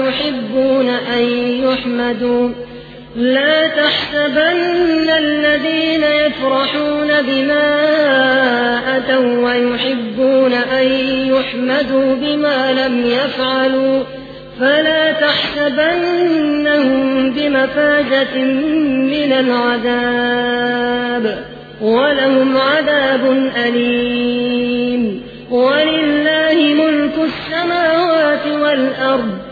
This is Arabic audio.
ويحبون أن يحمدوا. لا تحسبن الذين يفرحون بما أتوا ويحبون أن يحمدوا بما لم يفعلوا. فلا تحسبنهم بمفاجة من العذاب ولهم عذاب أليم. ولله ملك السماوات والأرض.